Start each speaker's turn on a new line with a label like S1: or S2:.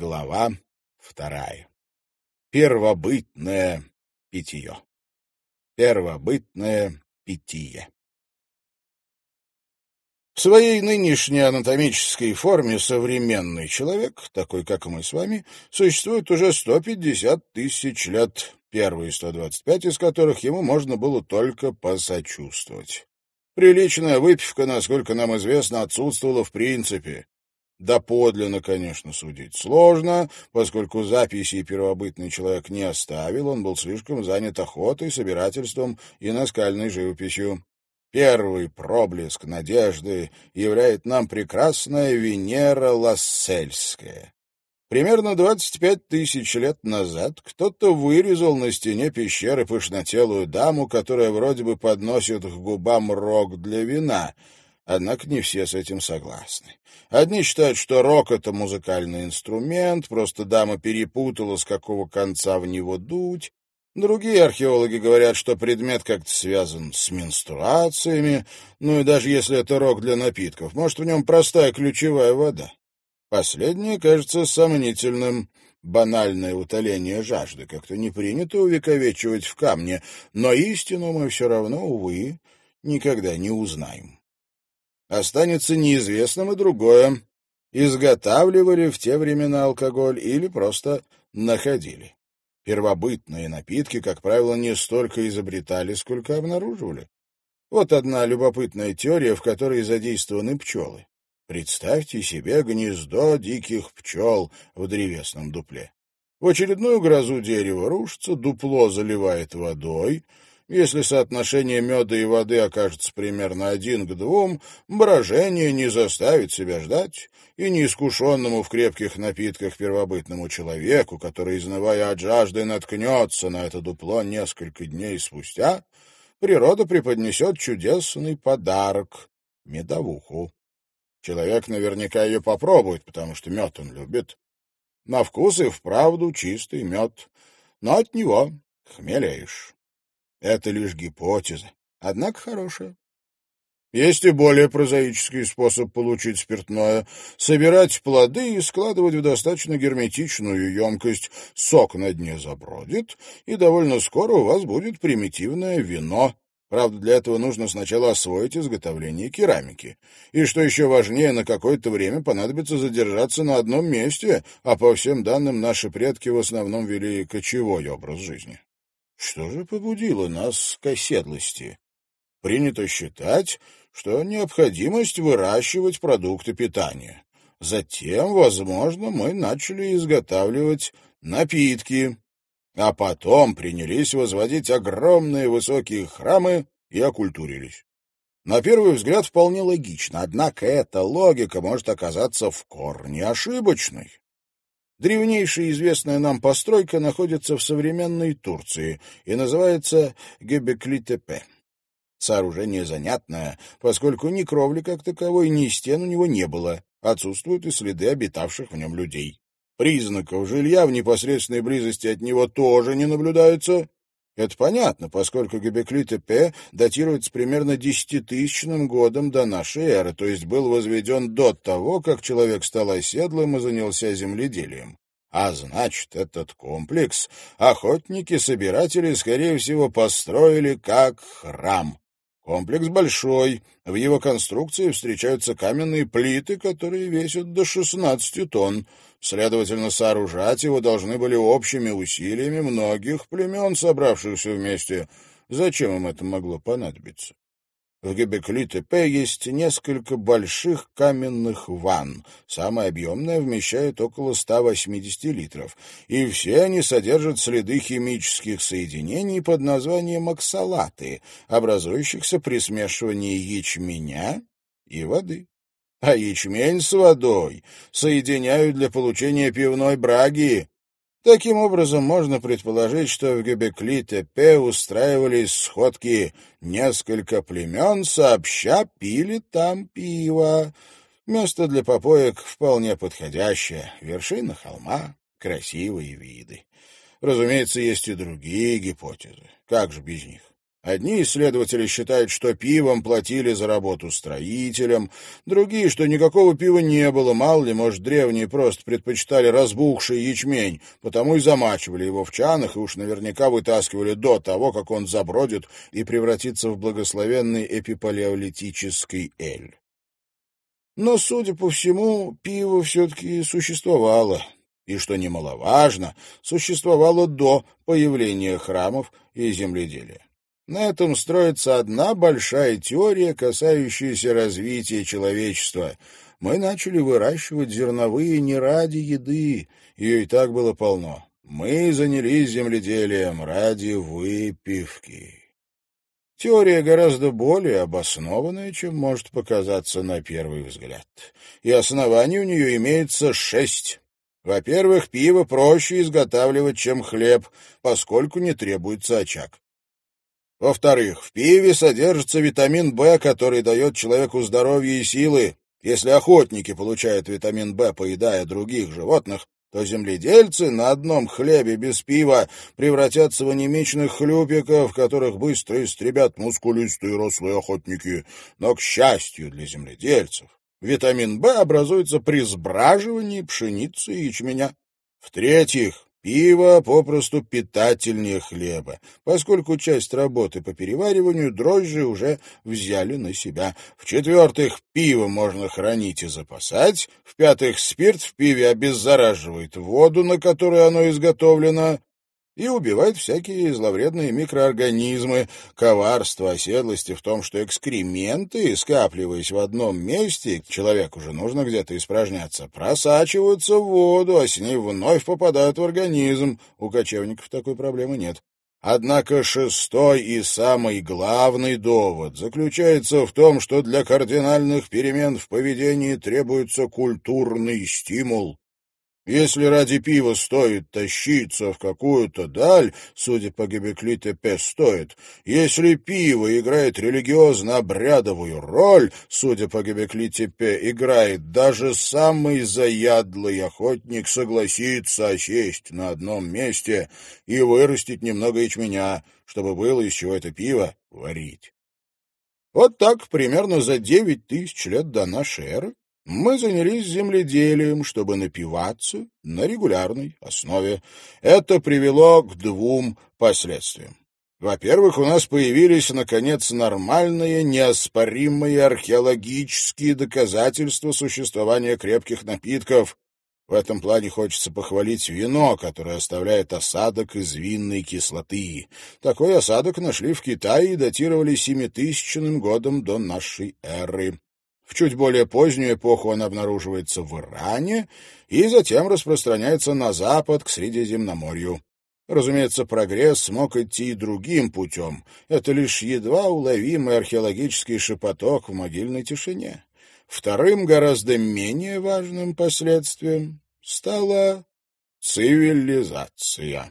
S1: Глава вторая. Первобытное питье. Первобытное питье. В своей нынешней анатомической форме современный человек, такой как мы с вами, существует уже 150 тысяч лет, первые 125 из которых ему можно было только посочувствовать. Приличная выпивка, насколько нам известно, отсутствовала в принципе. Доподлинно, конечно, судить сложно, поскольку записей первобытный человек не оставил, он был слишком занят охотой, собирательством и наскальной живописью. Первый проблеск надежды являет нам прекрасная Венера Лассельская. Примерно 25 тысяч лет назад кто-то вырезал на стене пещеры пышнотелую даму, которая вроде бы подносит к губам рог для вина — Однако не все с этим согласны. Одни считают, что рок — это музыкальный инструмент, просто дама перепутала, с какого конца в него дуть. Другие археологи говорят, что предмет как-то связан с менструациями, ну и даже если это рок для напитков, может, в нем простая ключевая вода. Последнее кажется сомнительным. Банальное утоление жажды как-то не принято увековечивать в камне, но истину мы все равно, увы, никогда не узнаем. Останется неизвестным и другое. Изготавливали в те времена алкоголь или просто находили. Первобытные напитки, как правило, не столько изобретали, сколько обнаруживали. Вот одна любопытная теория, в которой задействованы пчелы. Представьте себе гнездо диких пчел в древесном дупле. В очередную грозу дерево рушится, дупло заливает водой — если соотношение меда и воды окажется примерно один к двум, брожение не заставит себя ждать, и неискушенному в крепких напитках первобытному человеку, который, изнывая от жажды, наткнется на это дупло несколько дней спустя, природа преподнесет чудесный подарок — медовуху. Человек наверняка ее попробует, потому что мед он любит. На вкус и вправду чистый мед, но от него хмелеешь. Это лишь гипотеза, однако хорошая. Есть и более прозаический способ получить спиртное — собирать плоды и складывать в достаточно герметичную емкость. Сок на дне забродит, и довольно скоро у вас будет примитивное вино. Правда, для этого нужно сначала освоить изготовление керамики. И, что еще важнее, на какое-то время понадобится задержаться на одном месте, а по всем данным наши предки в основном вели кочевой образ жизни. Что же побудило нас к оседлости? Принято считать, что необходимость выращивать продукты питания. Затем, возможно, мы начали изготавливать напитки, а потом принялись возводить огромные высокие храмы и окультурились. На первый взгляд вполне логично, однако эта логика может оказаться в корне ошибочной. Древнейшая известная нам постройка находится в современной Турции и называется Гебекли-Тепе. Сооружение занятное, поскольку ни кровли как таковой, ни стен у него не было, отсутствуют и следы обитавших в нем людей. Признаков жилья в непосредственной близости от него тоже не наблюдается. Это понятно, поскольку Гебекли-Тепе датируется примерно десятитысячным годом до нашей эры, то есть был возведен до того, как человек стал оседлым и занялся земледелием. А значит, этот комплекс охотники-собиратели, скорее всего, построили как храм. Комплекс большой, в его конструкции встречаются каменные плиты, которые весят до 16 тонн. Следовательно, сооружать его должны были общими усилиями многих племен, собравшихся вместе. Зачем им это могло понадобиться? В Гебекли-Тепе есть несколько больших каменных ванн. Самая объемная вмещает около 180 литров. И все они содержат следы химических соединений под названием оксалаты, образующихся при смешивании ячменя и воды. А ячмень с водой соединяют для получения пивной браги, Таким образом, можно предположить, что в Гебекли-Тепе устраивались сходки несколько племен, сообща пили там пиво. Место для попоек вполне подходящее. Вершина холма, красивые виды. Разумеется, есть и другие гипотезы. Как же без них? Одни исследователи считают, что пивом платили за работу строителям, другие, что никакого пива не было, мало ли, может, древние просто предпочитали разбухший ячмень, потому и замачивали его в чанах и уж наверняка вытаскивали до того, как он забродит и превратится в благословенный эпипалеолитический эль. Но, судя по всему, пиво все-таки существовало, и, что немаловажно, существовало до появления храмов и земледелия. На этом строится одна большая теория, касающаяся развития человечества. Мы начали выращивать зерновые не ради еды, ее и так было полно. Мы занялись земледелием ради выпивки. Теория гораздо более обоснованная, чем может показаться на первый взгляд. И оснований у нее имеется шесть. Во-первых, пиво проще изготавливать, чем хлеб, поскольку не требуется очаг. Во-вторых, в пиве содержится витамин В, который дает человеку здоровье и силы. Если охотники получают витамин В, поедая других животных, то земледельцы на одном хлебе без пива превратятся в анемичных хлюпиков, которых быстро истребят мускулистые рослые охотники. Но, к счастью для земледельцев, витамин В образуется при сбраживании пшеницы и ячменя. В-третьих, Пиво попросту питательнее хлеба, поскольку часть работы по перевариванию дрожжи уже взяли на себя. В-четвертых, пиво можно хранить и запасать. В-пятых, спирт в пиве обеззараживает воду, на которой оно изготовлено и убивает всякие зловредные микроорганизмы. Коварство оседлости в том, что экскременты, скапливаясь в одном месте, человеку же нужно где-то испражняться, просачиваются в воду, а с ней вновь попадают в организм. У кочевников такой проблемы нет. Однако шестой и самый главный довод заключается в том, что для кардинальных перемен в поведении требуется культурный стимул. Если ради пива стоит тащиться в какую-то даль, судя по Гебекли ТП стоит, если пиво играет религиозно-обрядовую роль, судя по Гебекли ТП, играет даже самый заядлый охотник согласится осесть на одном месте и вырастить немного ячменя, чтобы было из чего это пиво варить. Вот так примерно за девять тысяч лет до нашей эры мы занялись земледелием, чтобы напиваться на регулярной основе. Это привело к двум последствиям. Во-первых, у нас появились, наконец, нормальные, неоспоримые археологические доказательства существования крепких напитков. В этом плане хочется похвалить вино, которое оставляет осадок из винной кислоты. Такой осадок нашли в Китае и датировали семитысячным годом до нашей эры. В чуть более позднюю эпоху он обнаруживается в Иране и затем распространяется на запад, к Средиземноморью. Разумеется, прогресс смог идти и другим путем. Это лишь едва уловимый археологический шепоток в могильной тишине. Вторым, гораздо менее важным последствием стала цивилизация.